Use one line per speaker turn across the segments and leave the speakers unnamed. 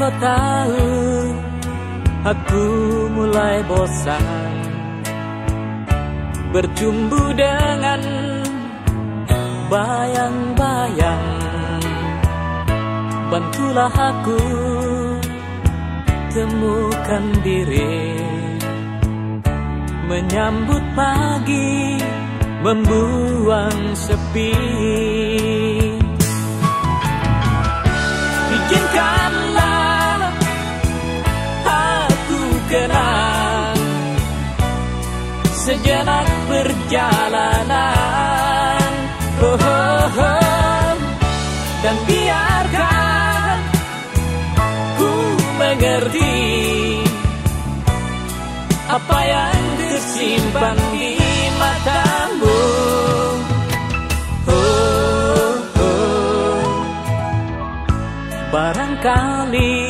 Engkau tahu aku mulai bosan Berjumbu dengan bayang-bayang. Bantulah aku temukan diri Menyambut pagi membuang sepi. Izinkanlah kenang Sejenak perjalanan oh, oh, oh. Dan biarkan ku mengerti Apa yang tersimpan di matamu oh, oh. Barangkali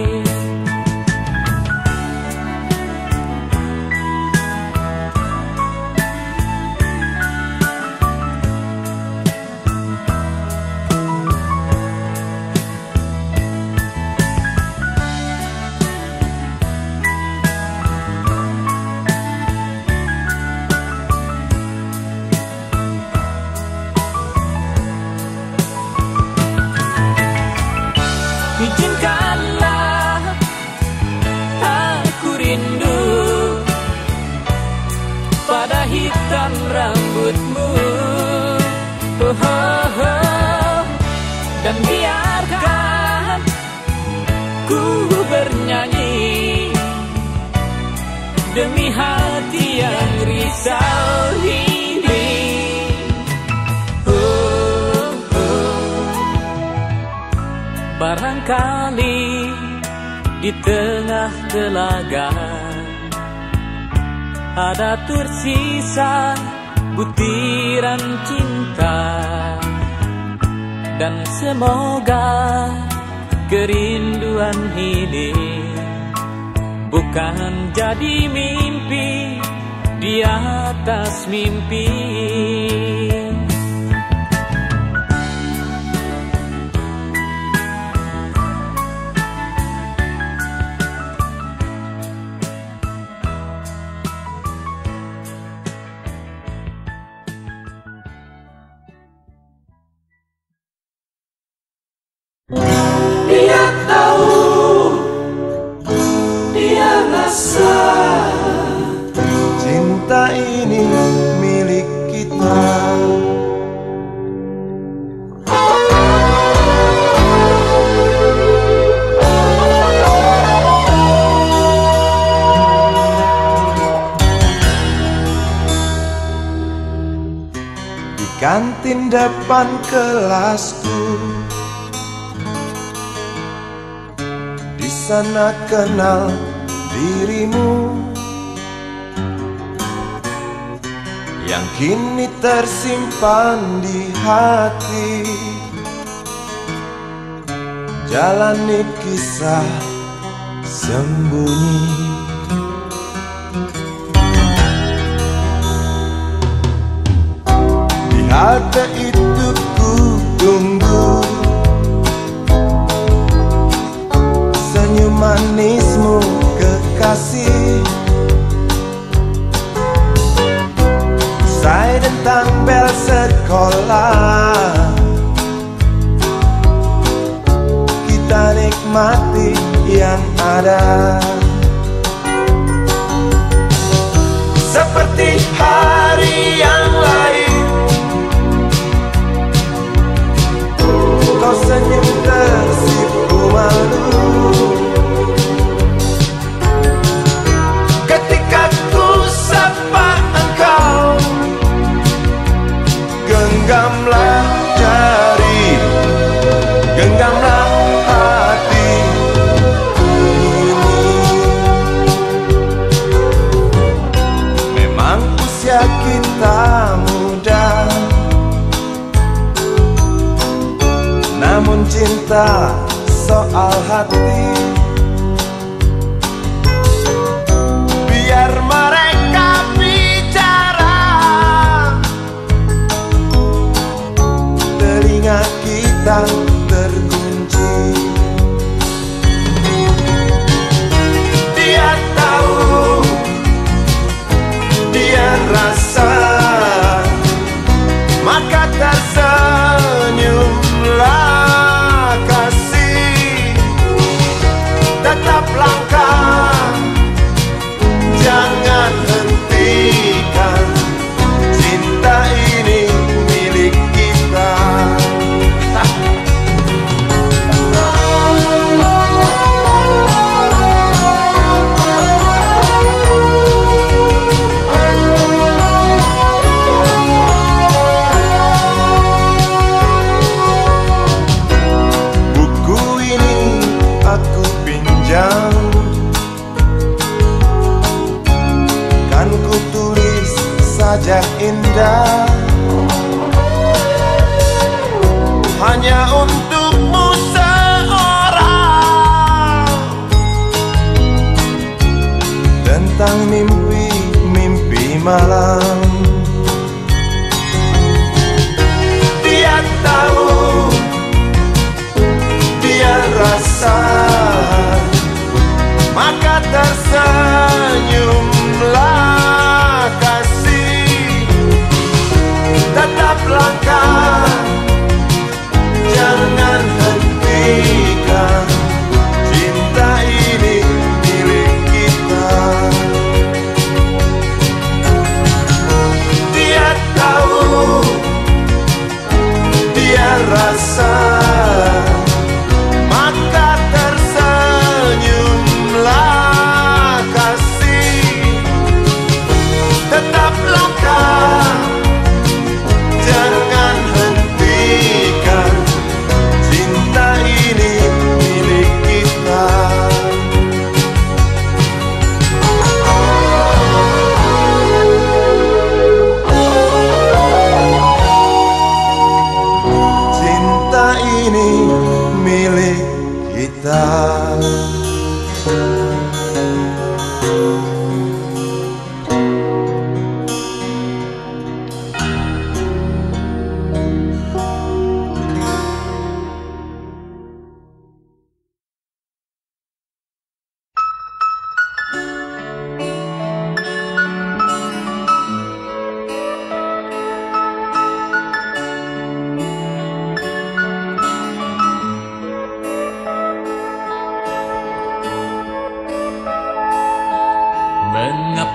Sana kenal dirimu. Yang kini tersimpan di hati. Jalani kisah sembunyi. Di halte itu Tentang bel sekolah. Kita nikmati yang ada. Seperti hari yang lain. Kau senyum tersipu malu.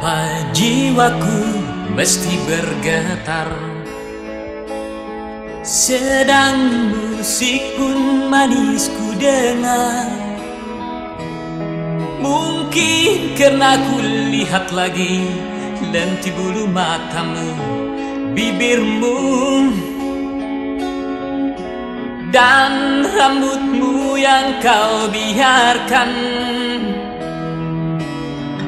Kenapa jiwaku mesti bergetar. Sedang musik pun manis ku dengar. Mungkin karena ku lihat lagi Lenti bulu matamu, bibirmu. Dan rambutmu yang kau biarkan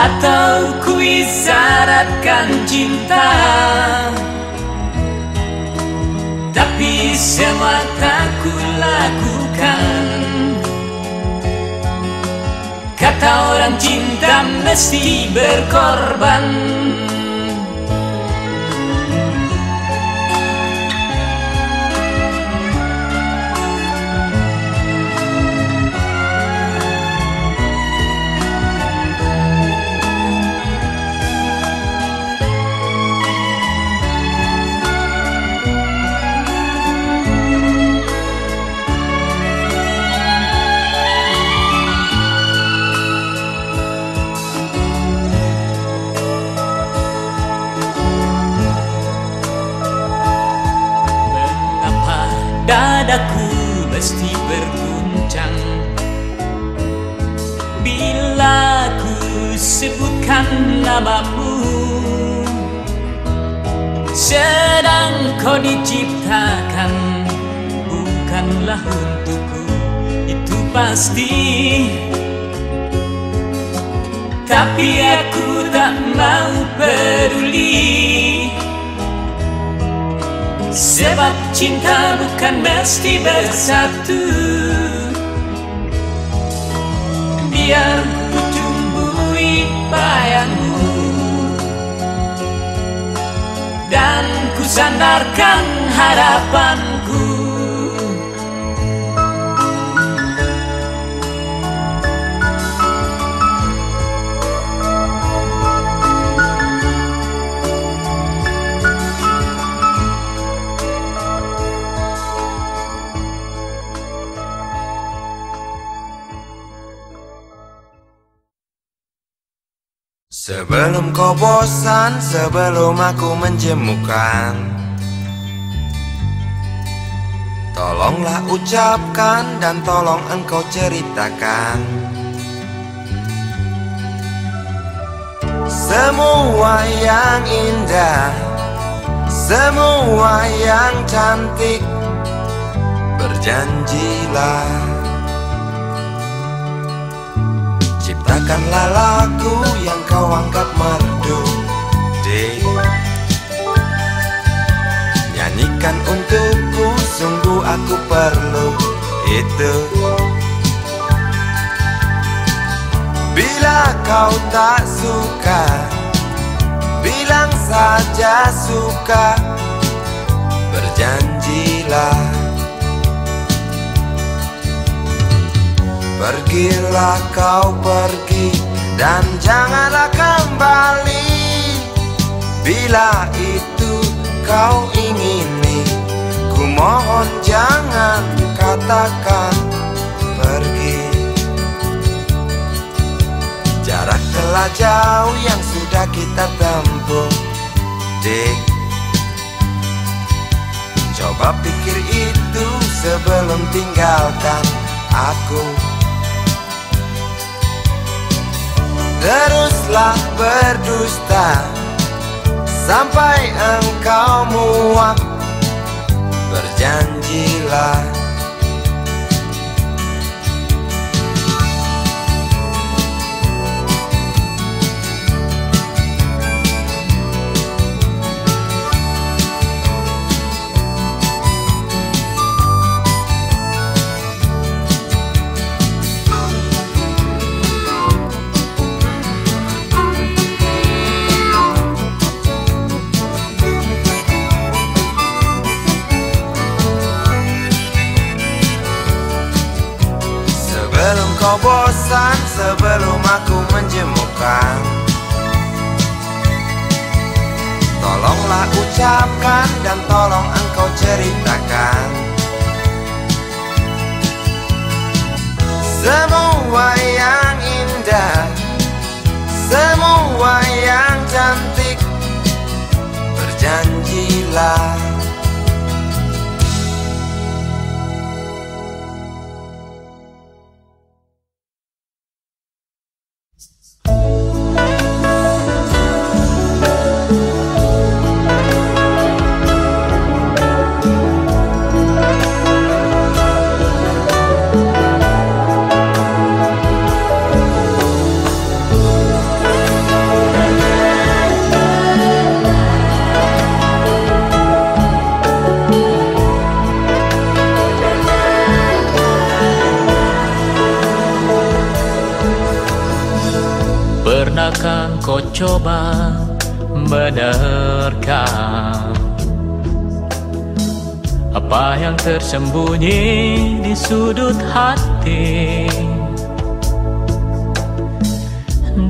Atau ku isyaratkan cinta. Tapi semua tak ku lakukan. Kata orang cinta mesti berkorban namamu Sedang kau diciptakan Bukanlah untukku Itu pasti. Tapi aku tak mau peduli. Sebab cinta bukan mesti bersatu. Biar ku tumbuhi bayangmu sandarkan harapanku
Sebelum kau bosan, sebelum aku menjemukan Tolonglah ucapkan dan tolong engkau ceritakan. Semua yang indah Semua yang cantik Berjanjilah Ciptakanlah lagu yang kau anggap merdu Dek. Nyanyikan untukku Sungguh aku perlu itu. Bila kau tak suka Bilang saja suka Pergilah kau pergi dan janganlah kembali. Bila itu kau ingini Ku mohon jangan katakan pergi. Jarak telah jauh yang sudah kita tempuh Dik. Coba pikir itu sebelum tinggalkan aku Teruslah berdusta Sampai engkau muak. Berjanjilah kau bosan Sebelum aku menjemukan. Tolonglah ucapkan Dan tolong engkau ceritakan. Semua yang indah Semua yang cantik Berjanjilah
Pernahkah kau coba menerka Apa yang tersembunyi di sudut hati?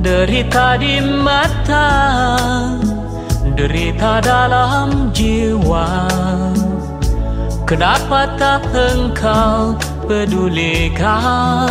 Derita di mata Derita dalam jiwa. Kenapa tak engkau pedulikan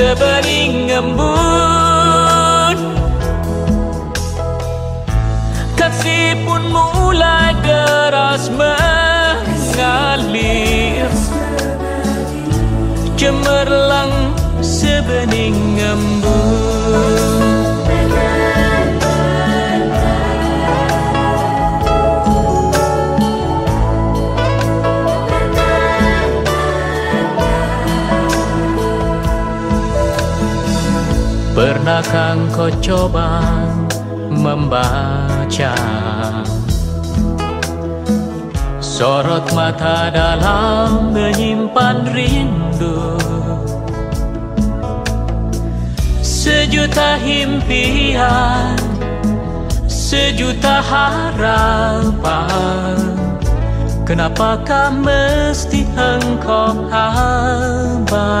sebening embun Kasih pun mulai deras mengalir. Cemerlang sebening embun Pernahkah kau coba membaca? Sorot mata dalam menyimpan rindu. Sejuta impian Sejuta harapan. Kenapakah mesti engkau abaikan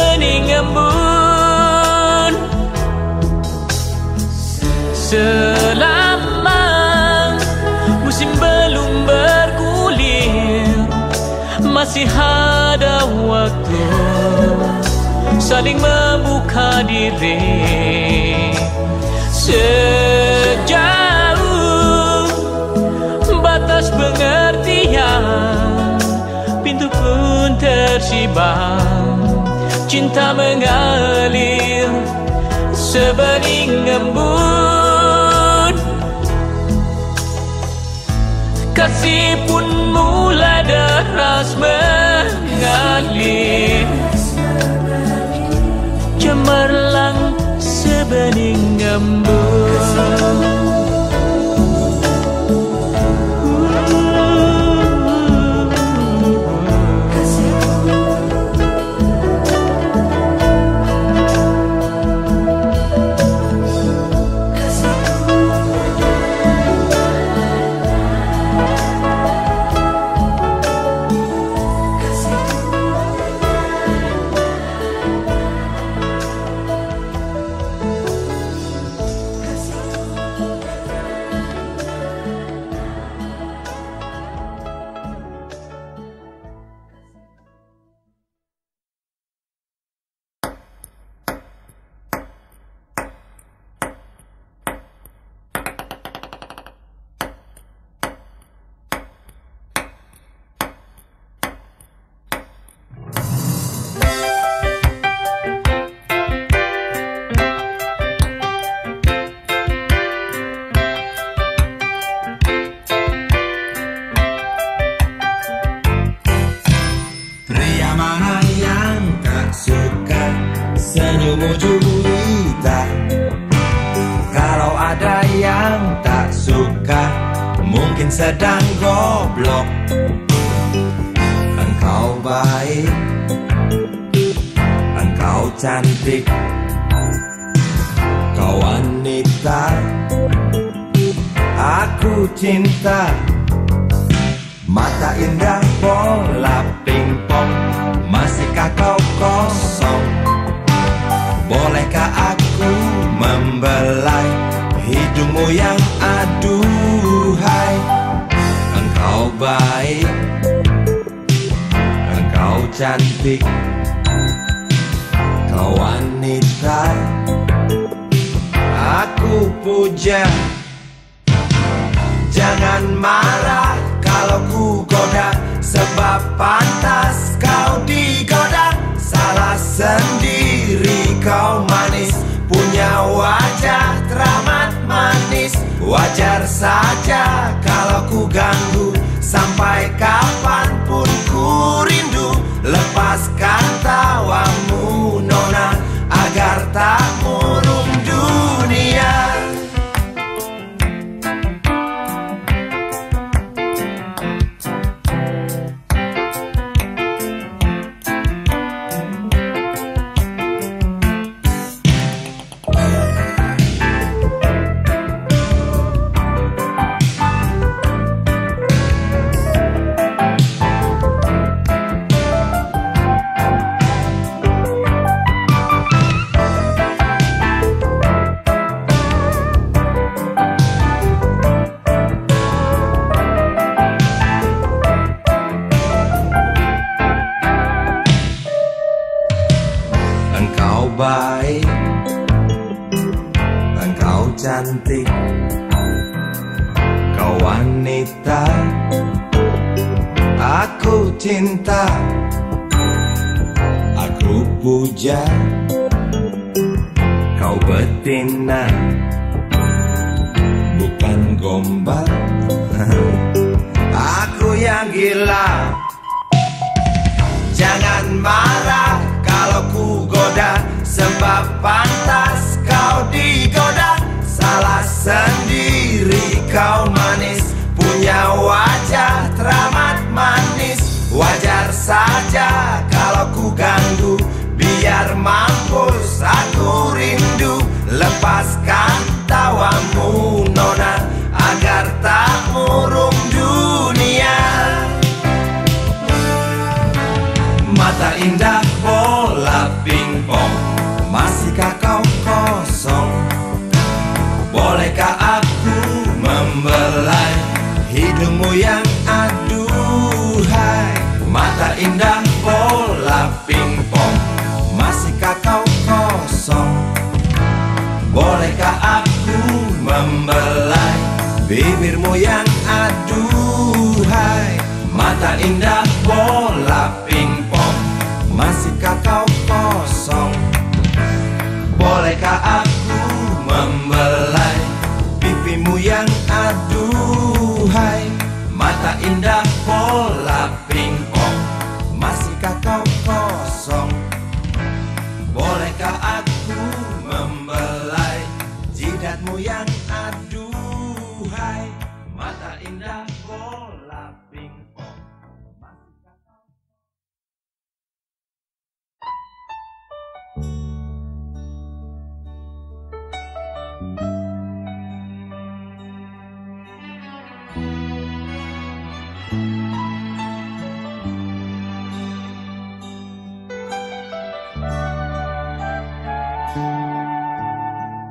Selama musim belum bergulir Masih ada waktu saling membuka diri. Sejauh batas pengertian Pintu pun tersibak Cinta mengalir sebening embun Kasih pun mulai deras mengalir. Cemerlang sebening embun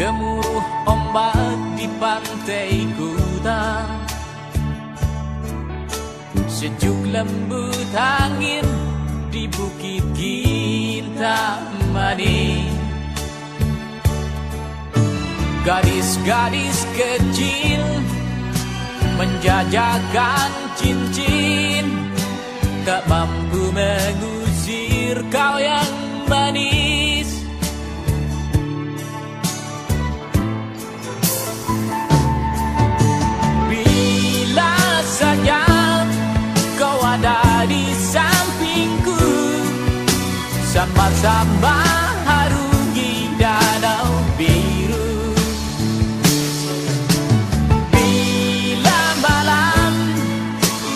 Gemuruh ombak di pantai Kuta. Sejuk lembut angin di bukit Kintamani Gadis-gadis kecil menjajakan cincin Tak mampu mengusir kau yang manis. Sama-sama harungi danau biru. Bila malam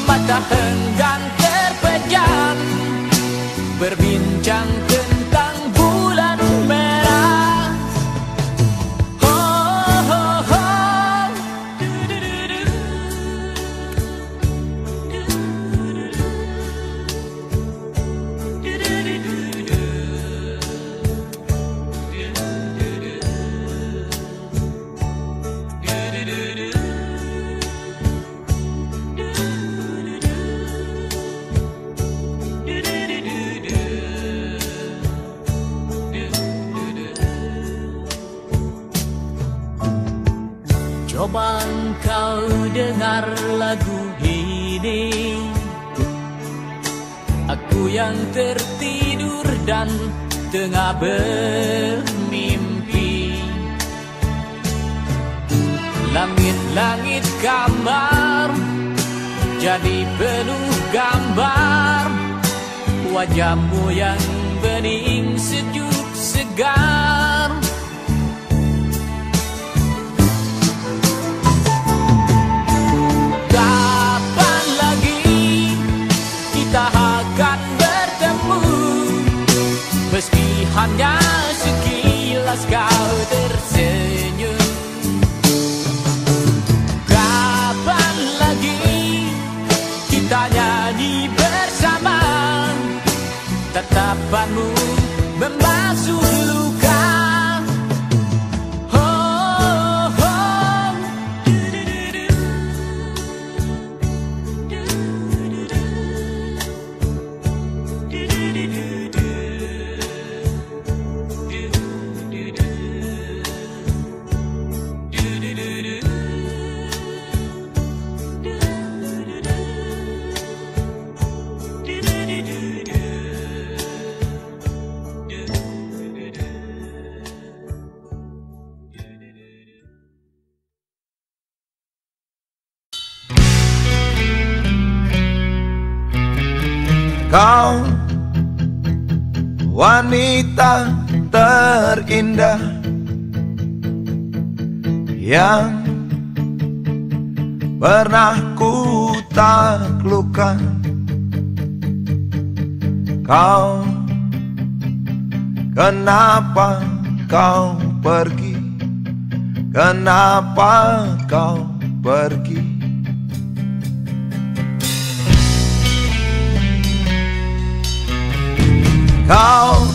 mata henggan terpejam Berbincang bermimpi. Langit-langit kamar Jadi penuh gambar. Wajahmu yang
Yang pernah ku taklukkan. Kau Kenapa kau pergi? Kenapa kau pergi? Kau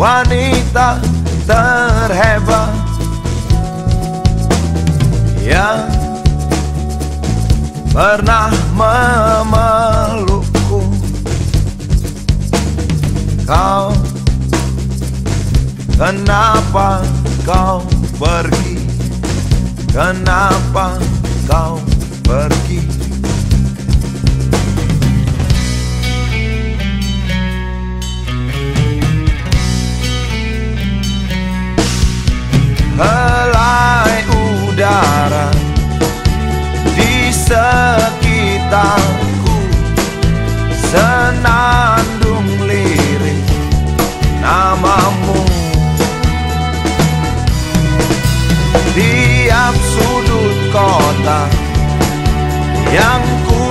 wanita terhebat Yang pernah memelukku. Kau Kenapa kau pergi? Kenapa kau pergi? Helai udara di sekitarku. Senandung lirik namamu. Tiap sudut kota yang ku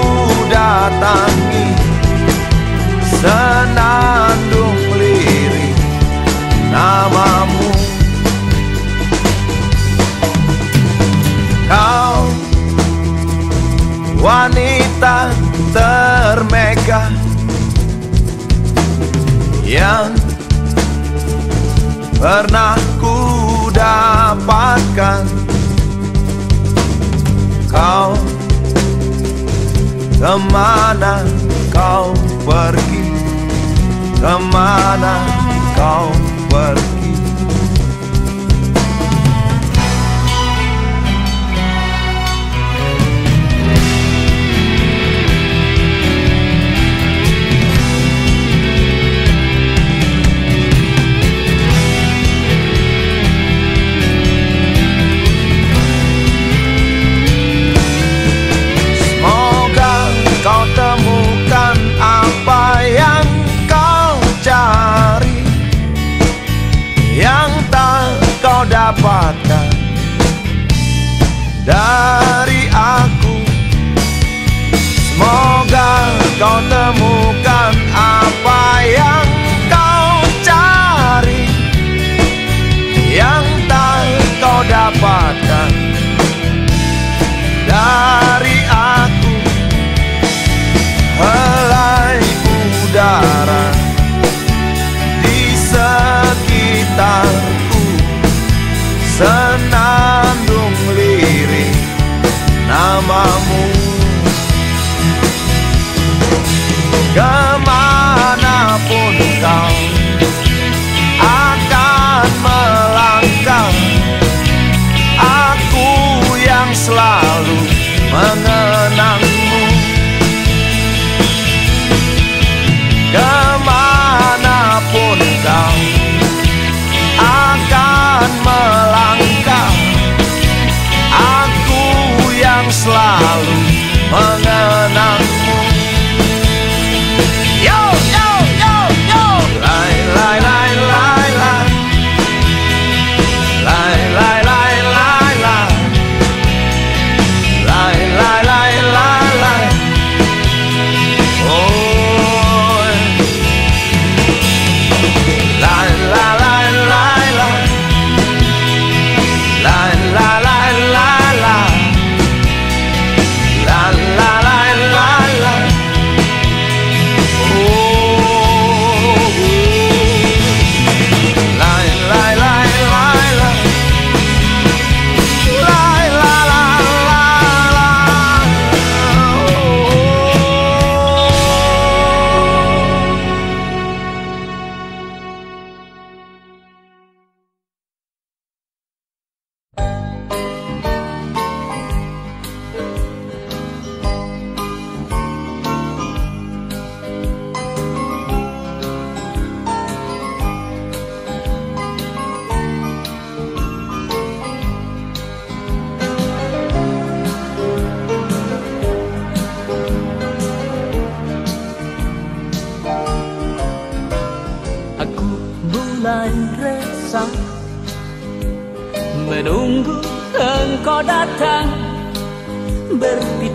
datangi pernah ku dapatkan. Kau ke mana kau pergi? Ke mana kau
pergi?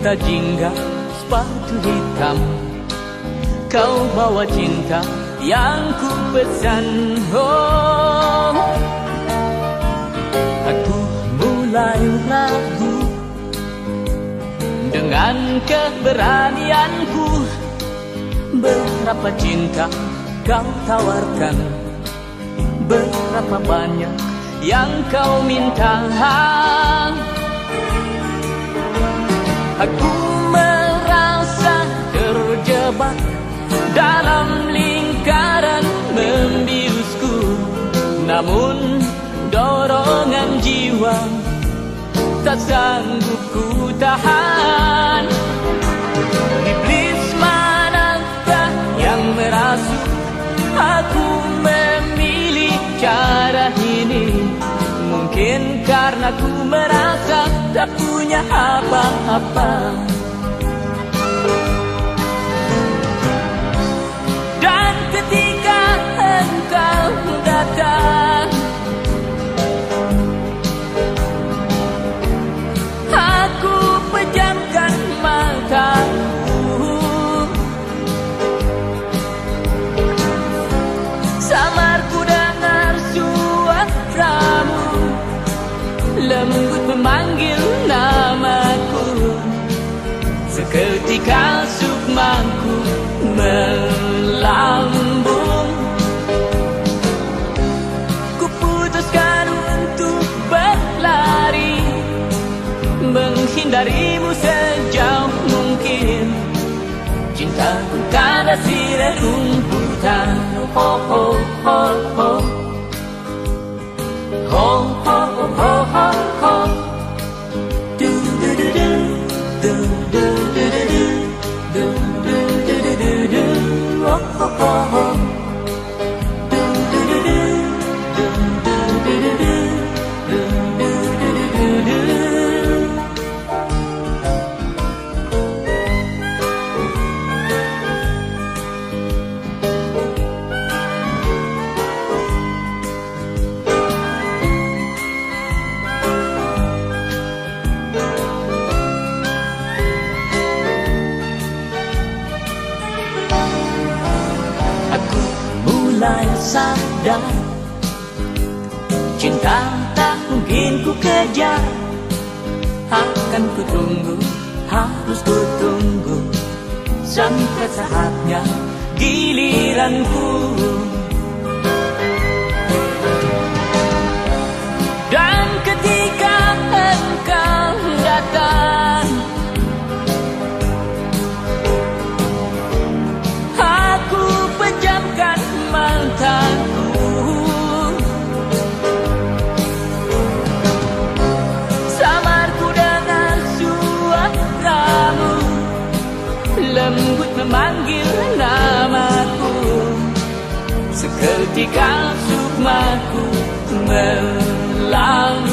kita jingga sepatu hitam. Kau bawa cinta yang ku pesan oh. Aku mulai ragu Dengan keberanianku. Berapa cinta kau tawarkan? Berapa banyak yang kau minta? Aku merasa terjebak dalam lingkaran membiusku. Namun dorongan jiwa tak sanggup ku tahan. Iblis manakah yang merasuk? Aku memilih cara ini. Mungkin karena ku merasa tak punya apa-apa. Dan ketika engkau datang darimu sejauh mungkin. Cintaku karena sirih rumputan. Oh, oh, oh, oh Oh, oh Cinta tak mungkin ku kejar Akan ku tunggu, harus ku tunggu Sampai saatnya giliranku. Dan ketika engkau datang Seketika sukmaku melambung.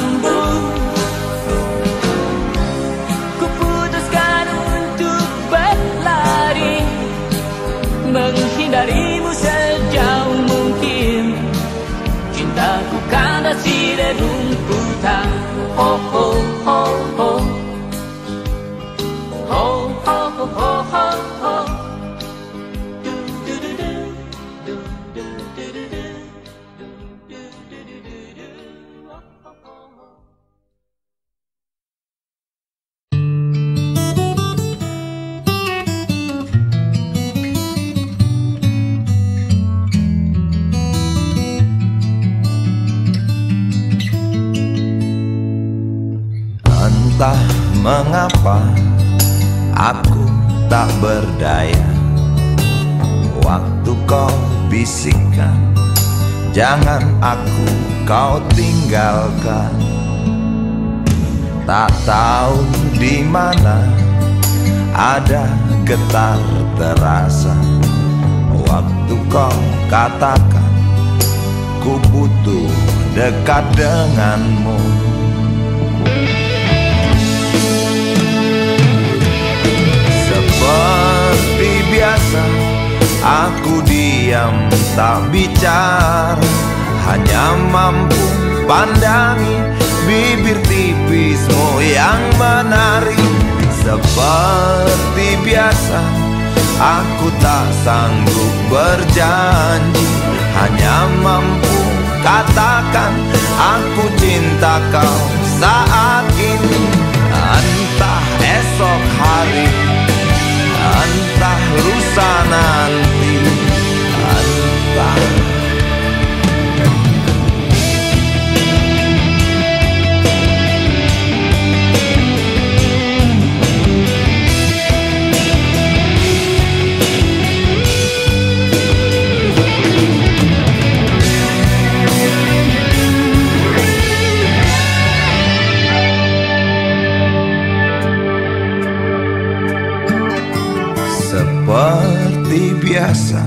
Kuputuskan untuk berlari menghindarimu sejauh mungkin. Cintaku kada sirah rumputan Ho ho
tak berdaya. Waktu kau bisikkan Jangan aku kau tinggalkan. Tak tahu di mana ada getar terasa. Waktu kau katakan Ku butuh dekat denganmu Seperti biasa Aku diam tak bicara. Hanya mampu pandangi Bibir tipismu yang menari. Seperti biasa Aku tak sanggup berjanji. Hanya mampu katakan Aku cinta kau saat ini. Entah esok hari sign biasa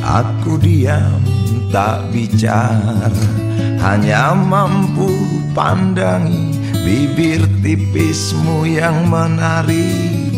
Aku diam tak bicara. Hanya mampu pandangi Bibir tipismu yang menari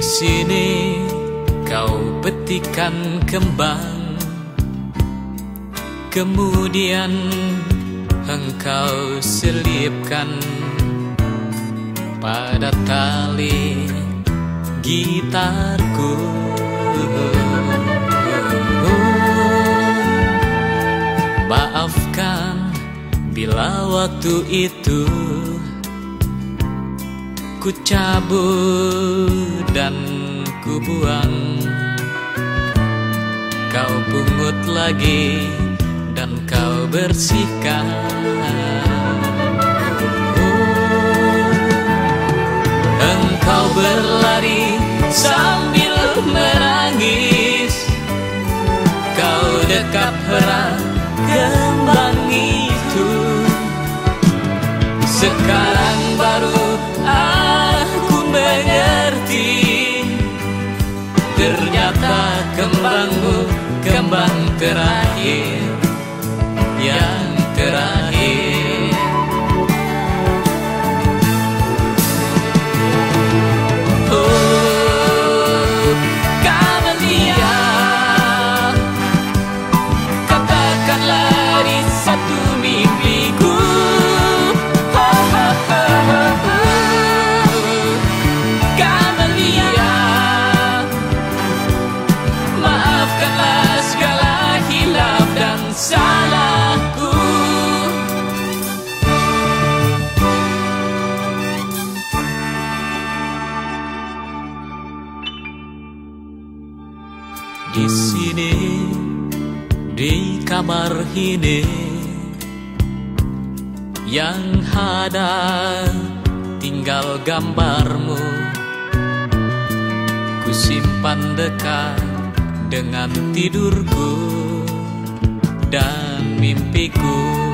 sini kau petikan kembang. Kemudian engkau selipkan pada tali gitarku. Maafkan bila waktu itu ku cabut dan ku buang. Kau pungut lagi dan kau bersihkan. Oh, Engkau berlari sambil menangis. Kau dekat perang kembang itu. Sekarang kembangku kembang terakhir.
Ini yang ada tinggal gambarmu. Ku simpan dekat dengan tidurku dan mimpiku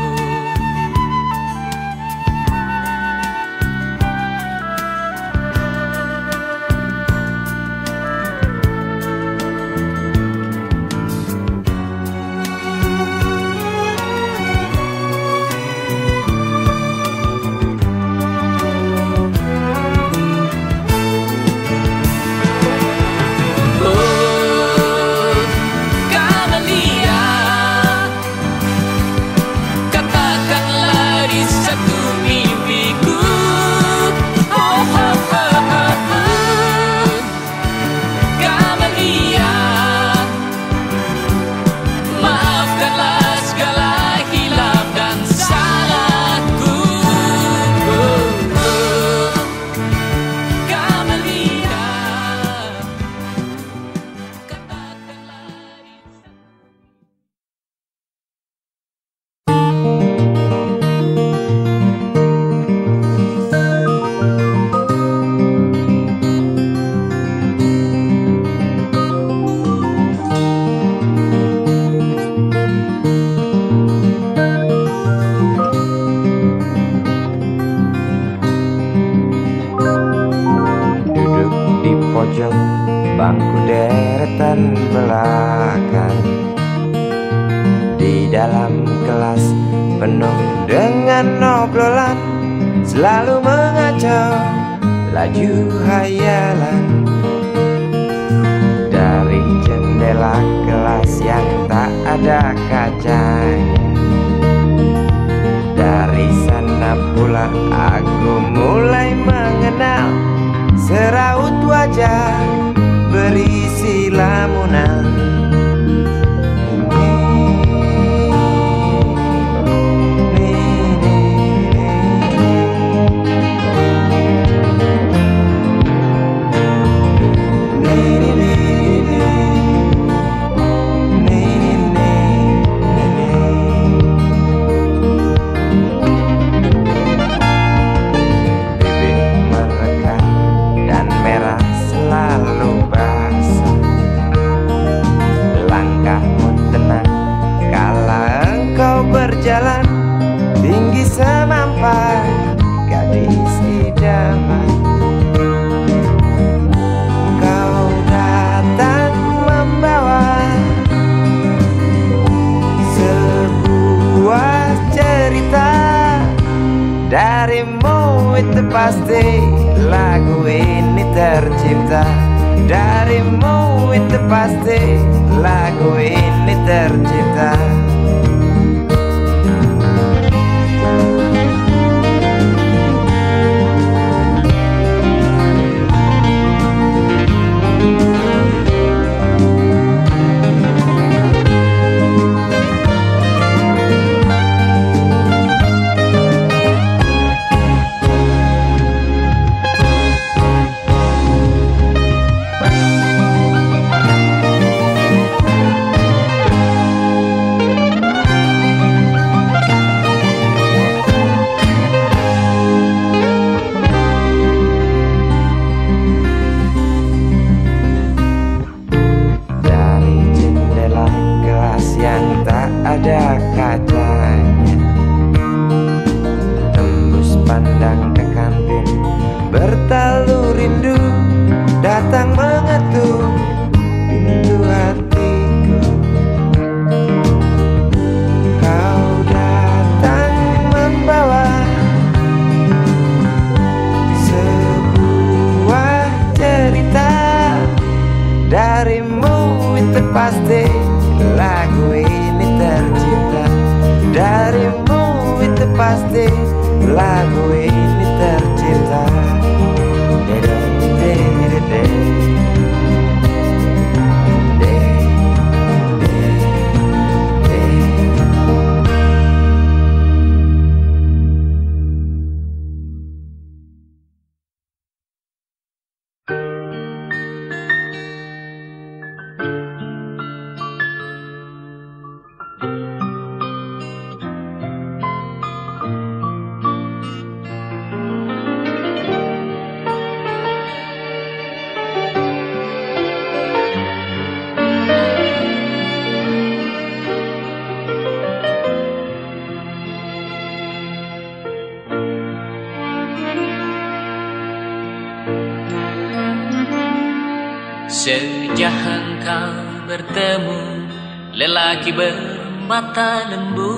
lelaki bermata lembu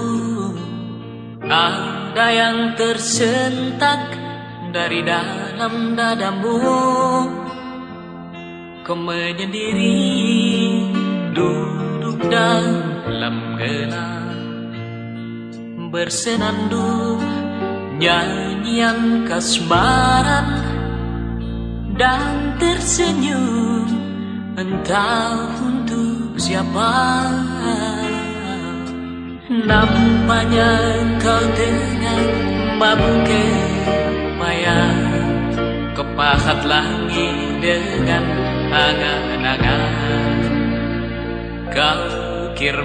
Ada yang tersentak dari dalam dadamu. Kau menyendiri duduk dalam gelap. Bersenandung nyanyian kasmaran. Dan tersenyum entah siapa? Nampaknya kau tengah mabuk kepayah kepahat langit dengan angan-angan. Kau kir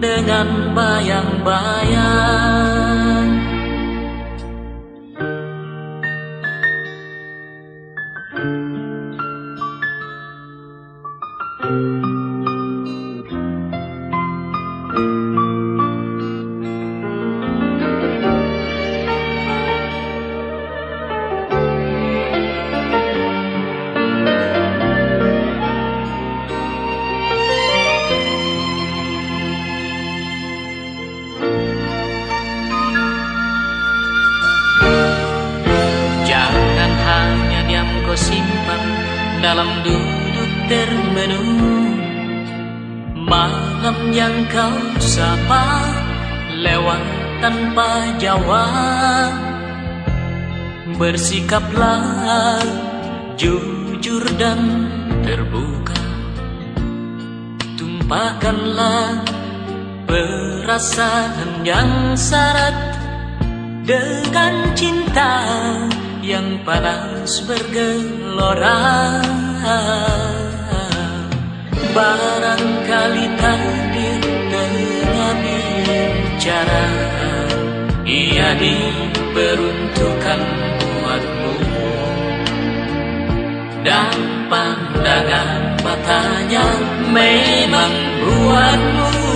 dengan bayang-bayang tanpa jawab. Bersikaplah jujur dan terbuka. Tumpahkanlah perasaan yang syarat. Dengan cinta yang panas bergelora. Barangkali takdir tengah bicara Ia diperuntukkan buatmu Dan pandangan matanya memang buatmu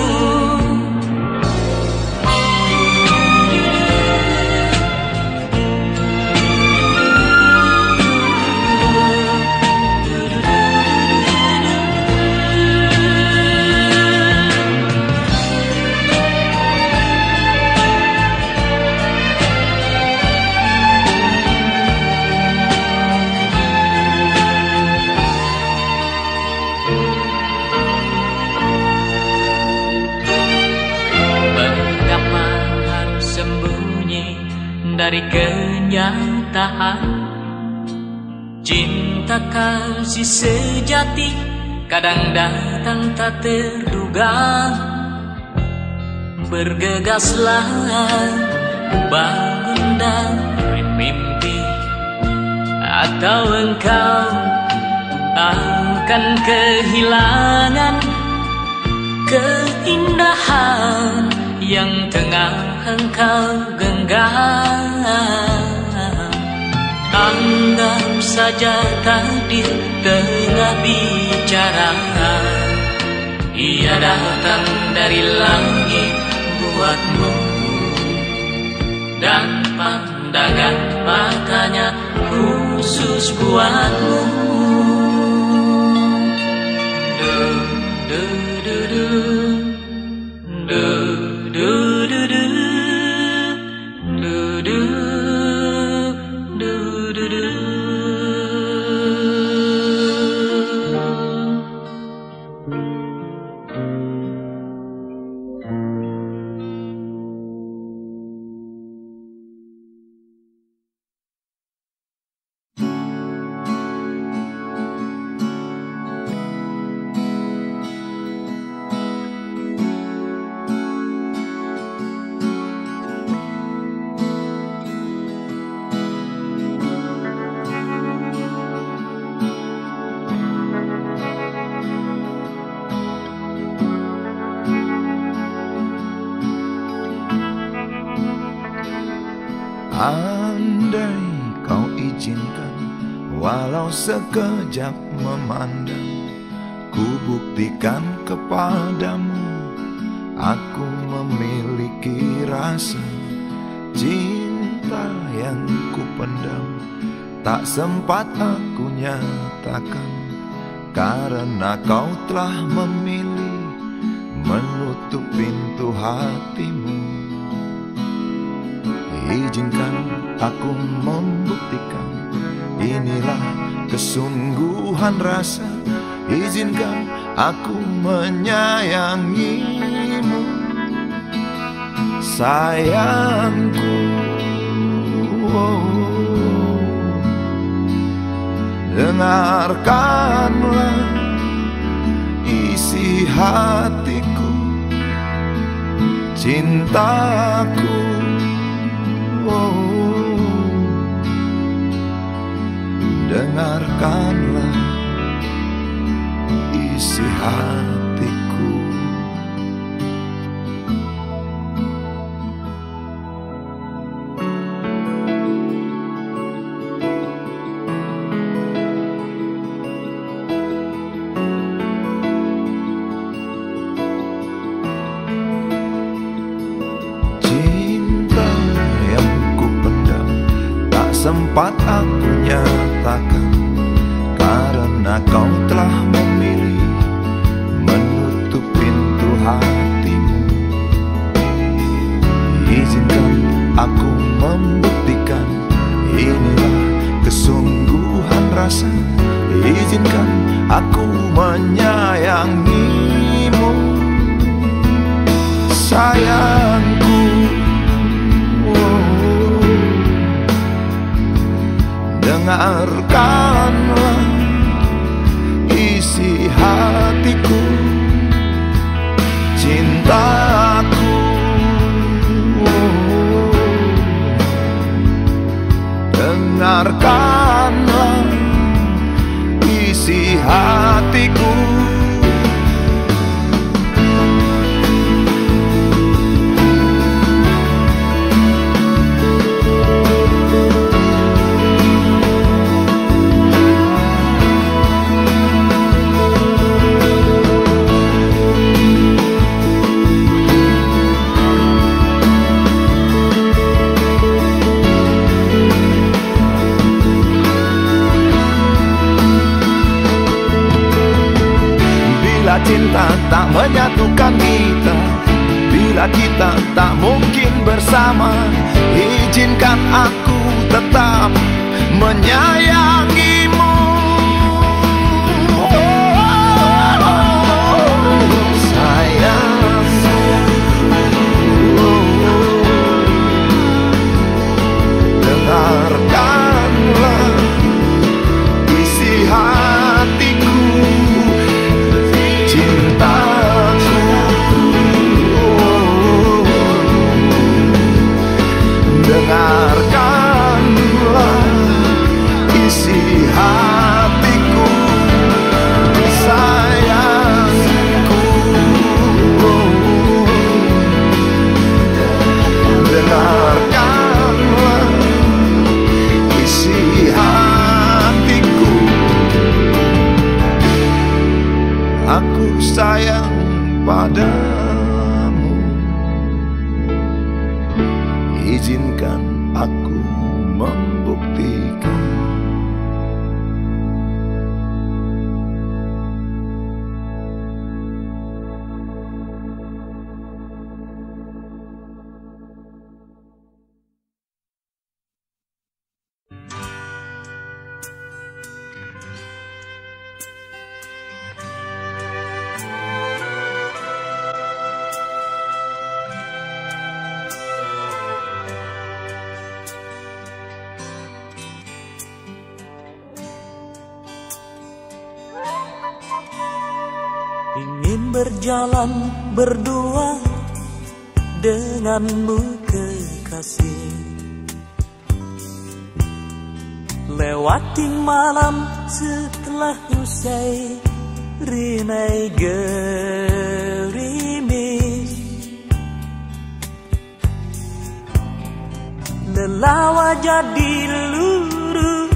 dari kenyataan. Cinta kasih sejati kadang datang tak terduga. Bergegaslah bangun dari mimpi. Atau engkau akan kehilangan keindahan yang tengah engkau genggam. Anggap saja takdir tengah bicara. Ia datang dari langit buatmu. Dan pandangan matanya khusus buatmu. Du, du, du, du. Du,
do Sempat aku nyatakan Karena kau telah memilih Menutup pintu hatimu. Izinkan aku membuktikan Inilah kesungguhan rasa. Izinkan aku menyayangimu. Sayangku Dengarkanlah isi hatiku Cintaku. Dengarkanlah isi hatiku cinta tak menyatukan kita. Bila kita tak mungkin bersama Izinkan aku tetap menyayangimu. Sayang Dengarkanlah Dengarkanlah
denganmu kekasih. Lewati malam setelah usai rinai gerimis. Lelah jadi luruh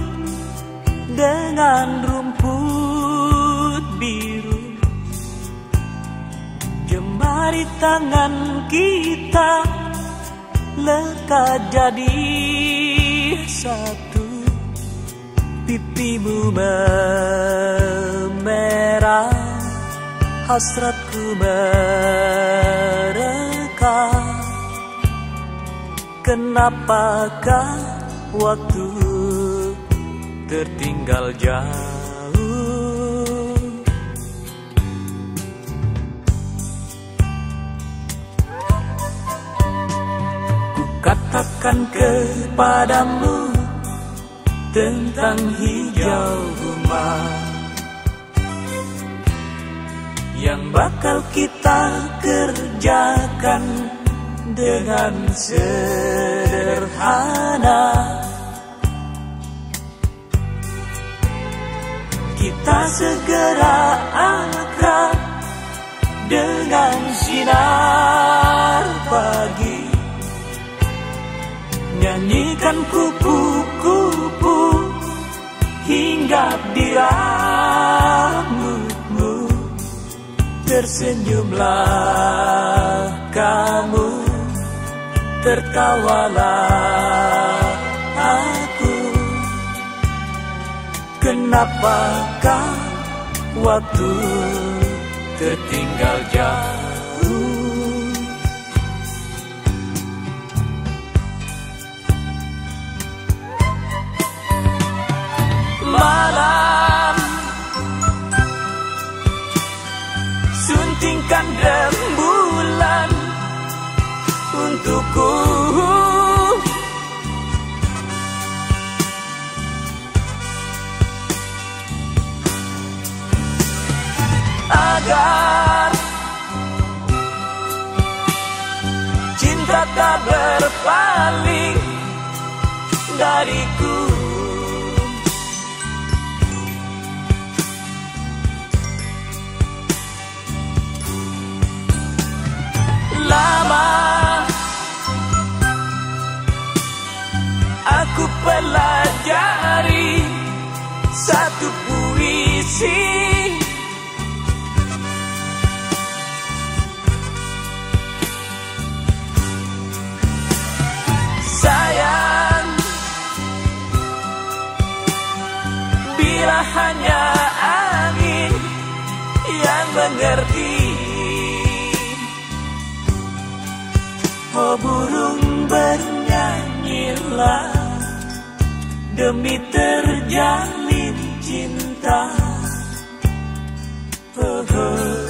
dengan rumput biru. Jemari tangan kita lekat jadi satu Pipimu memerah Hasratku mereka? Kenapakah waktu tertinggal jauh katakan kepadamu tentang hijau rumah yang bakal kita kerjakan dengan sederhana. Kita segera akrab dengan sinar pagi. Nyanyikan kupu-kupu hinggap di rambutmu Tersenyumlah kamu Tertawalah aku. Kenapakah waktu tertinggal jauh malam. Suntingkan rembulan untukku. Agar cinta tak berpaling dariku lama. Aku pelajari satu puisi. Sayang Bila hanya angin yang mengerti Burung bernyanyilah. Demi terjalin cinta. Oh, oh,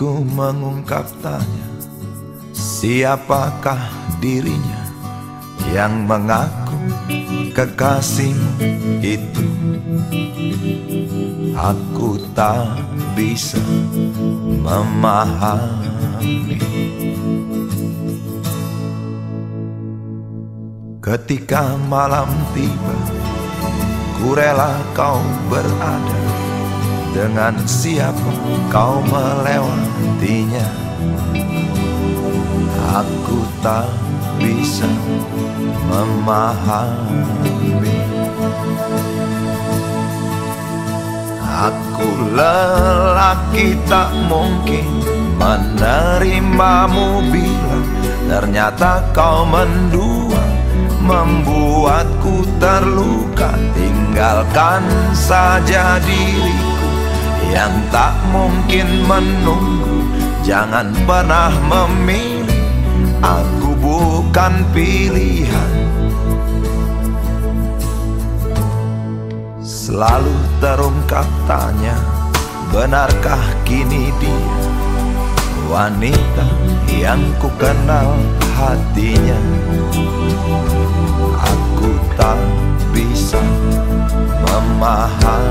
Kini ku mengungkap tanya Siapakah dirinya Yang mengaku kekasihmu itu? Aku tak bisa memahami. Ketika malam tiba Ku rela kau berada dengan siapa kau melewatinya Aku tak bisa memahami. Aku lelaki tak mungkin menerimamu bila Ternyata kau mendua Membuatku terluka. Tinggalkan saja diriku yang tak mungkin menunggu Jangan pernah memilih. Aku bukan pilihan. Selalu terungkap tanya Benarkah kini dia? Wanita yang ku kenal hatinya. Aku tak bisa memahami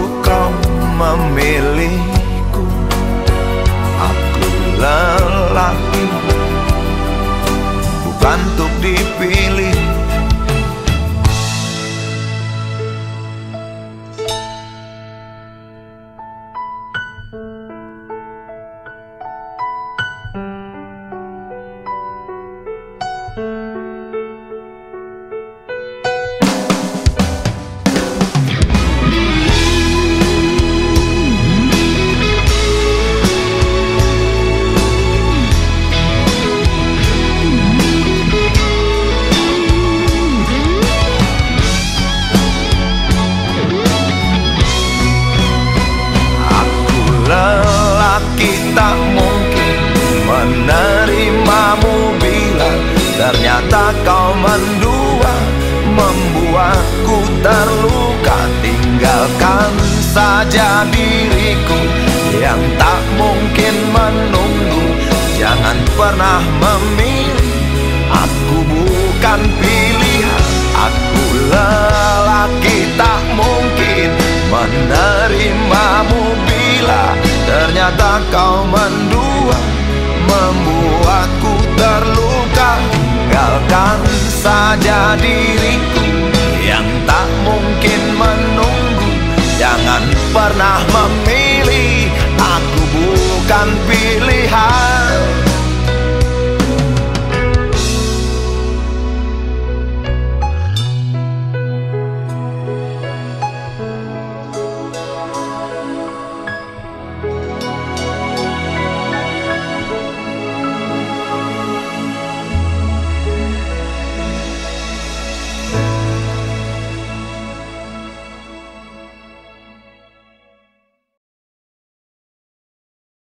memilihku. Aku lelaki. Bukan untuk dipilih